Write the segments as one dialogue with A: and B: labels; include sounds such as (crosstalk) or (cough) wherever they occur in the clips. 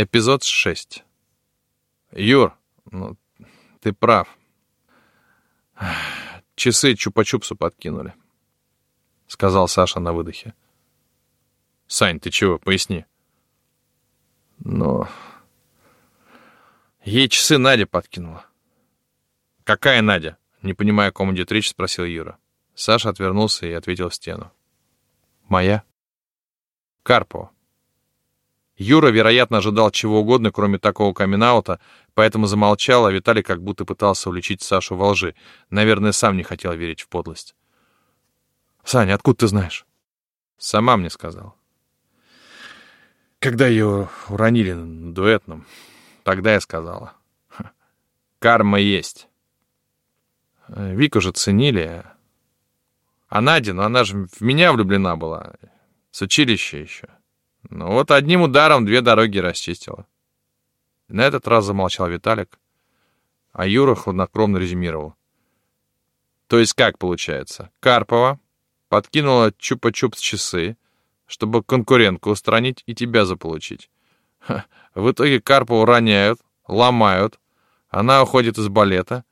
A: Эпизод 6. Юр, ну, ты прав. Часы чупа-чупсу подкинули, сказал Саша на выдохе. Сань, ты чего, поясни. Ну, ей часы Надя подкинула. Какая Надя? Не понимая, о ком идет речь, спросил Юра. Саша отвернулся и ответил в стену. Моя? Карпова. Юра, вероятно, ожидал чего угодно, кроме такого камин поэтому замолчал, а Виталий как будто пытался уличить Сашу во лжи. Наверное, сам не хотел верить в подлость. «Саня, откуда ты знаешь?» «Сама мне сказала». Когда ее уронили на дуэтном, тогда я сказала. Карма есть. Вику же ценили. А Надя, ну она же в меня влюблена была. С училища еще. Ну вот одним ударом две дороги расчистила. На этот раз замолчал Виталик, а Юра хладнокровно резюмировал. То есть как получается? Карпова подкинула чупа-чупс часы, чтобы конкурентку устранить и тебя заполучить. Ха, в итоге Карпову роняют, ломают, она уходит из балета,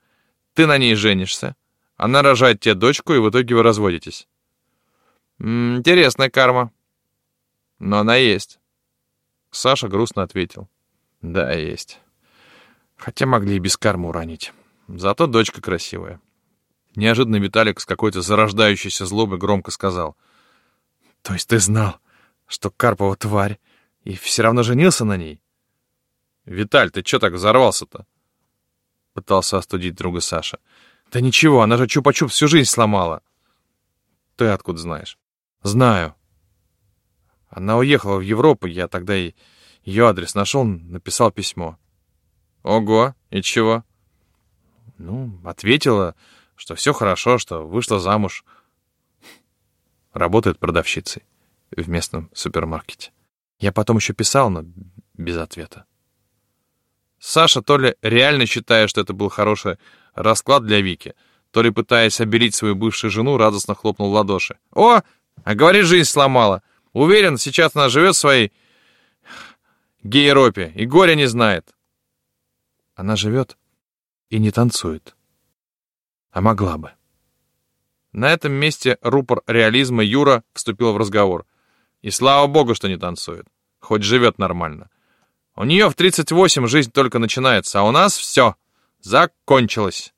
A: ты на ней женишься, она рожает тебе дочку, и в итоге вы разводитесь. М -м, интересная карма. Но она есть. Саша грустно ответил. Да, есть. Хотя могли и без кармы уронить. Зато дочка красивая. Неожиданно Виталик с какой-то зарождающейся злобой громко сказал. То есть ты знал, что Карпова тварь, и все равно женился на ней? Виталь, ты что так взорвался-то? Пытался остудить друга Саша. Да ничего, она же чупа-чуп всю жизнь сломала. Ты откуда знаешь? Знаю. Она уехала в Европу, я тогда и ее адрес нашел, написал письмо. Ого, и чего? Ну, ответила, что все хорошо, что вышла замуж. Работает продавщицей в местном супермаркете. Я потом еще писал, но без ответа. Саша то ли реально считая, что это был хороший расклад для Вики, то ли пытаясь обелить свою бывшую жену, радостно хлопнул в ладоши. «О, а говори, жизнь сломала!» Уверен, сейчас она живет в своей гейропе и горя не знает. Она живет и не танцует. А могла бы. На этом месте рупор реализма Юра вступил в разговор. И слава богу, что не танцует. Хоть живет нормально. У нее в 38 жизнь только начинается, а у нас все. Закончилось.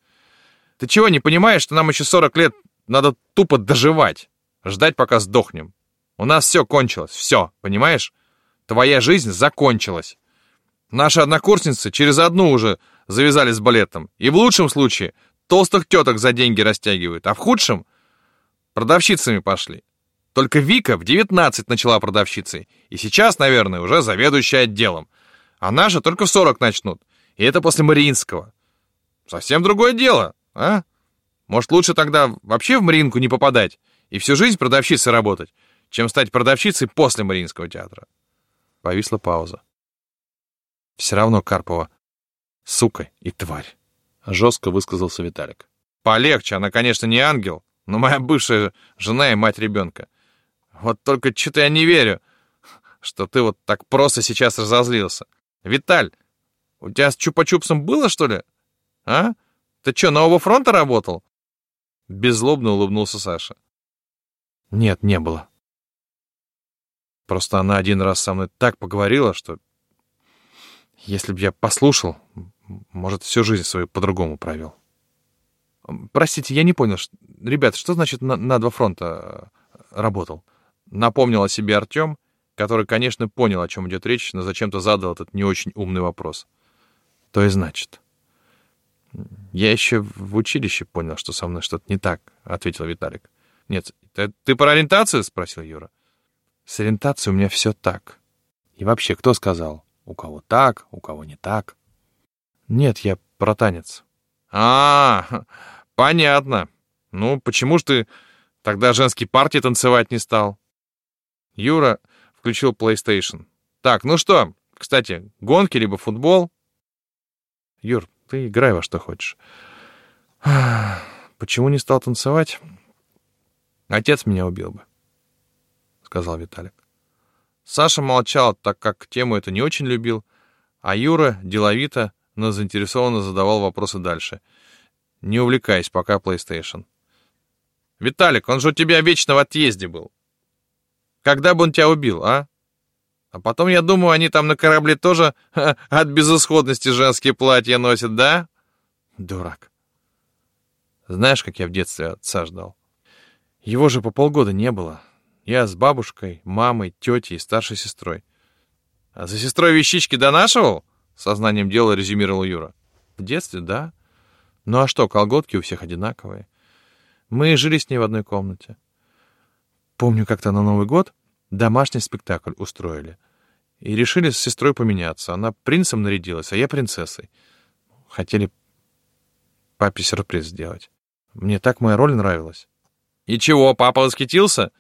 A: Ты чего не понимаешь, что нам еще 40 лет надо тупо доживать? Ждать, пока сдохнем. У нас все кончилось, все, понимаешь? Твоя жизнь закончилась. Наши однокурсницы через одну уже завязали с балетом. И в лучшем случае толстых теток за деньги растягивают, а в худшем продавщицами пошли. Только Вика в 19 начала продавщицей, и сейчас, наверное, уже заведующая отделом. А наши только в 40 начнут, и это после Мариинского. Совсем другое дело, а? Может, лучше тогда вообще в Мариинку не попадать и всю жизнь продавщицей работать, чем стать продавщицей после Мариинского театра. Повисла пауза. Все равно Карпова сука и тварь, жестко высказался Виталик. Полегче, она, конечно, не ангел, но моя бывшая жена и мать ребенка. Вот только что-то я не верю, что ты вот так просто сейчас разозлился. Виталь, у тебя с Чупа-Чупсом было, что ли? А? Ты что, нового фронта работал? Беззлобно улыбнулся Саша. Нет, не было. Просто она один раз со мной так поговорила, что... Если б я послушал, может, всю жизнь свою по-другому провел. Простите, я не понял. Ребят, что значит на, на два фронта э, работал? Напомнил о себе Артем, который, конечно, понял, о чем идет речь, но зачем-то задал этот не очень умный вопрос. То и значит. Я еще в училище понял, что со мной что-то не так, ответил Виталик. Нет, ты, ты про ориентацию? спросил Юра. С ориентацией у меня все так. И вообще, кто сказал? У кого так, у кого не так? Нет, я про танец. А, -а, -а понятно. Ну, почему ж ты тогда женские партии танцевать не стал? Юра включил PlayStation. Так, ну что, кстати, гонки либо футбол? Юр, ты играй во что хочешь. Почему не стал танцевать? Отец меня убил бы сказал Виталик. Саша молчал, так как тему это не очень любил, А Юра деловито, но заинтересованно задавал вопросы дальше, не увлекаясь пока PlayStation. «Виталик, он же у тебя вечно в отъезде был. Когда бы он тебя убил, а? А потом, я думаю, они там на корабле тоже ха, от безысходности женские платья носят, да? Дурак. Знаешь, как я в детстве отца ждал? Его же по полгода не было. Я с бабушкой, мамой, тетей и старшей сестрой. А за сестрой вещички донашивал? Сознанием дела резюмировал Юра. В детстве, да. Ну а что, колготки у всех одинаковые. Мы жили с ней в одной комнате. Помню, как-то на Новый год домашний спектакль устроили. И решили с сестрой поменяться. Она принцем нарядилась, а я принцессой. Хотели папе сюрприз сделать. Мне так моя роль нравилась. «И чего, папа восхитился?»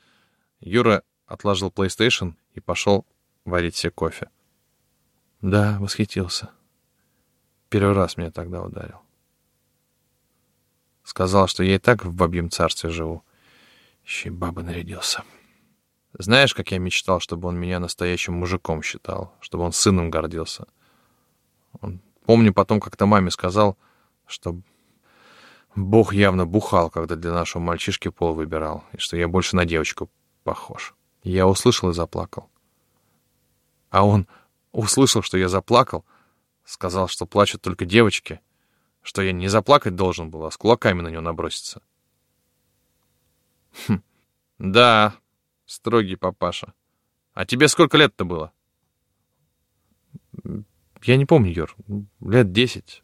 A: Юра отложил PlayStation и пошел варить себе кофе. Да, восхитился. Первый раз меня тогда ударил. Сказал, что я и так в бабьем царстве живу. Еще и баба нарядился. Знаешь, как я мечтал, чтобы он меня настоящим мужиком считал, чтобы он сыном гордился. Он, помню, потом как-то маме сказал, что Бог явно бухал, когда для нашего мальчишки пол выбирал, и что я больше на девочку похож. Я услышал и заплакал. А он услышал, что я заплакал, сказал, что плачут только девочки, что я не заплакать должен был, а с кулаками на него наброситься. Хм. Да, строгий папаша. А тебе сколько лет-то было? Я не помню, Юр. Лет десять,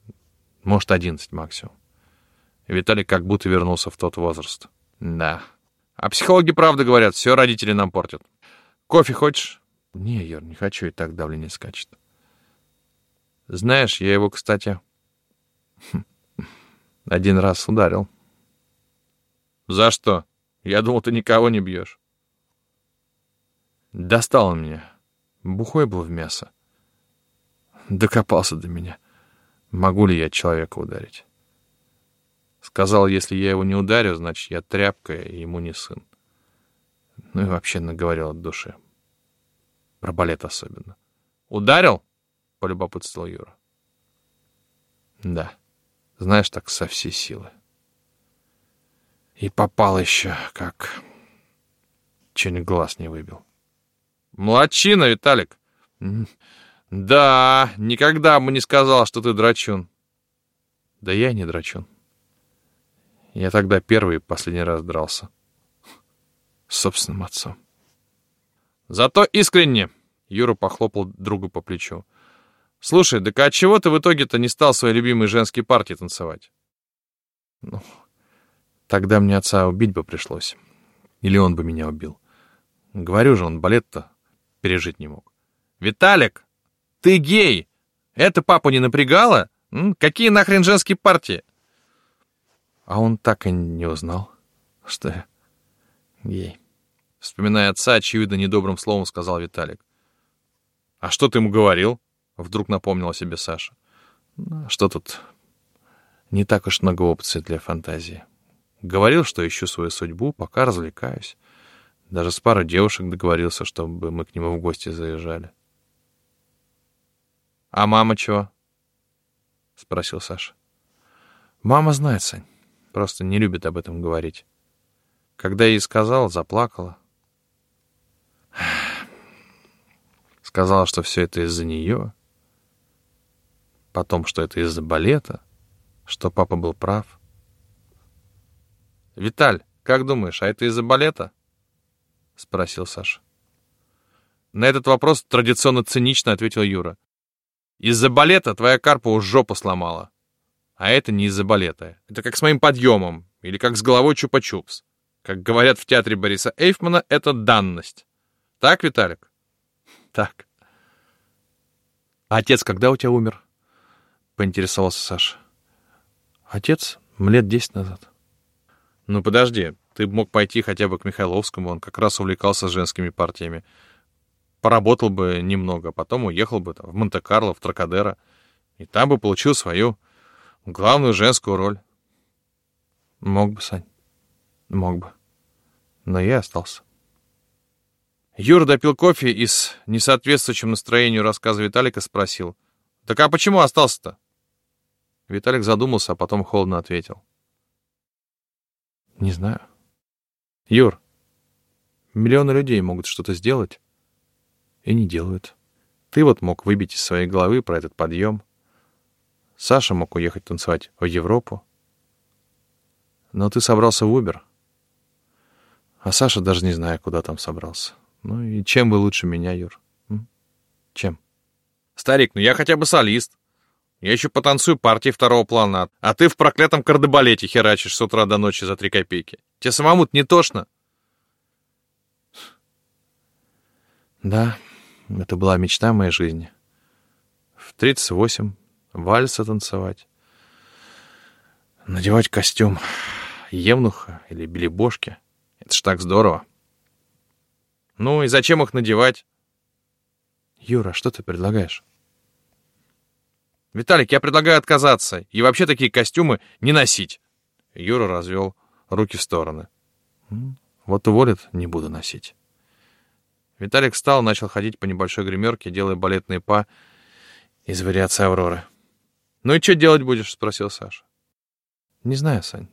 A: может, одиннадцать максимум. Виталий как будто вернулся в тот возраст. Да. А психологи правда говорят, все родители нам портят. Кофе хочешь? Не, Юр, не хочу, и так давление скачет. Знаешь, я его, кстати, один раз ударил. За что? Я думал, ты никого не бьешь. Достал он меня. Бухой был в мясо. Докопался до меня. Могу ли я человека ударить? Сказал, если я его не ударю, значит, я тряпка и ему не сын. Ну и вообще наговорил от души. Про балет особенно. «Ударил?» — полюбопытствовал Юра. «Да. Знаешь, так со всей силы. И попал еще, как... Чуть глаз не выбил». «Младчина, Виталик!» «Да, никогда бы не сказал, что ты драчун». «Да я не драчун. Я тогда первый и последний раз дрался. С собственным отцом. Зато искренне. Юра похлопал другу по плечу. Слушай, так а чего ты в итоге-то не стал своей любимой женской партии танцевать? Ну, тогда мне отца убить бы пришлось. Или он бы меня убил. Говорю же, он балет-то пережить не мог. Виталик, ты гей! Это папу не напрягало? Какие нахрен женские партии? А он так и не узнал, что я гей. Вспоминая отца, очевидно, недобрым словом сказал Виталик. «А что ты ему говорил?» — вдруг напомнил о себе Саша. Ну, что тут? Не так уж много опций для фантазии. Говорил, что ищу свою судьбу, пока развлекаюсь. Даже с парой девушек договорился, чтобы мы к нему в гости заезжали. «А мама чего?» — спросил Саша. «Мама знает, Сань. Просто не любит об этом говорить. Когда ей сказал, заплакала. (sighs) Сказала, что все это из-за нее. Потом, что это из-за балета. Что папа был прав. «Виталь, как думаешь, а это из-за балета?» — спросил Саша. На этот вопрос традиционно цинично ответил Юра. «Из-за балета твоя карпа уж жопу сломала. А это не из-за балета. Это как с моим подъемом, или как с головой чупа-чупс. Как говорят в театре Бориса Эйфмана, это данность. Так, Виталик? Так. А отец когда у тебя умер? Поинтересовался Саша. Отец лет десять назад. Ну, подожди, ты мог пойти хотя бы к Михайловскому, он как раз увлекался женскими партиями. Поработал бы немного, потом уехал бы там, в Монте-Карло, в Тракадеро, и там бы получил свою главную женскую роль. Мог бы, Сань, мог бы. Но я остался. Юра допил кофе и с несоответствующим настроению рассказа Виталика спросил. Так а почему остался-то? Виталик задумался, а потом холодно ответил. Не знаю. Юр, миллионы людей могут что-то сделать и не делают. Ты вот мог выбить из своей головы про этот подъем. Саша мог уехать танцевать в Европу. Но ты собрался в Убер. А Саша даже не знаю, куда там собрался. Ну и чем вы лучше меня, Юр? М? Чем?
B: Старик, ну я хотя бы солист. Я еще потанцую партии второго плана, а ты в проклятом кардебалете херачишь с утра до ночи за три копейки. Тебе самому не тошно?
A: Да, это была мечта моей жизни. В 38 вальса танцевать. Надевать костюм евнуха или белебошки. Это ж так здорово.
B: Ну и зачем их надевать?
A: Юра, что ты предлагаешь?
B: Виталик, я предлагаю отказаться и вообще такие костюмы не носить. Юра развел руки в стороны.
A: Вот уволят, не буду носить.
B: Виталик встал, начал ходить по небольшой гримерке, делая балетные па из вариации Авроры. «Ну и что делать будешь?» — спросил Саша.
A: «Не знаю, Сань.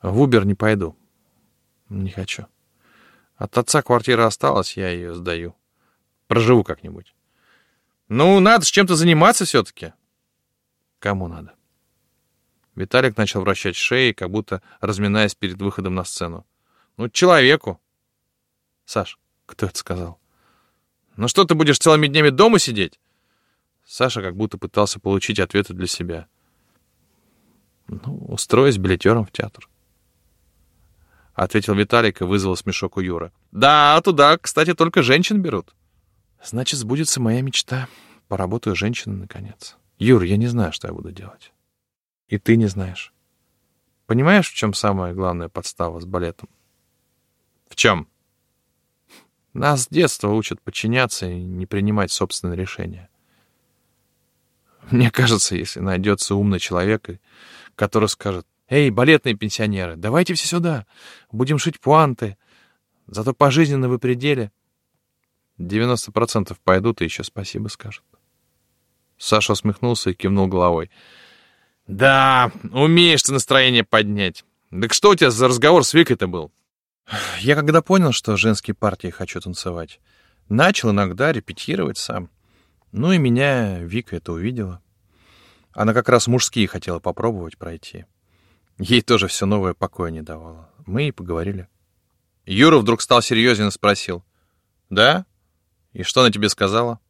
A: В Убер не пойду. Не хочу. От отца квартира осталась, я ее сдаю. Проживу как-нибудь».
B: «Ну, надо с чем-то заниматься все-таки».
A: «Кому надо?» Виталик начал вращать шеей, как будто разминаясь перед выходом на сцену.
B: «Ну, человеку».
A: «Саш, кто это сказал?»
B: «Ну что, ты будешь целыми днями дома сидеть?»
A: Саша как будто пытался получить ответы для себя. «Ну, устроюсь билетером в театр». Ответил Виталик и вызвал смешок у Юры.
B: «Да, туда, кстати, только женщин берут».
A: «Значит, сбудется моя мечта. Поработаю женщиной, наконец. Юр, я не знаю, что я буду делать. И ты не знаешь. Понимаешь, в чем самая главная подстава с балетом?
B: В чем?
A: Нас с детства учат подчиняться и не принимать собственные решения. (laughs) Мне кажется, если найдется умный человек, который скажет, «Эй, балетные пенсионеры, давайте все сюда, будем шить пуанты, зато пожизненно вы пределе», 90% пойдут и еще спасибо скажут. Саша усмехнулся и кивнул головой.
B: «Да, умеешь ты настроение поднять. Так что у тебя за разговор с Викой-то был?»
A: Я когда понял, что женские партии хочу танцевать, начал иногда репетировать сам. Ну и меня Вика это увидела. Она как раз мужские хотела попробовать пройти. Ей тоже все новое покоя не давало. Мы и поговорили.
B: Юра вдруг стал серьезен и спросил. «Да? И что она тебе сказала?»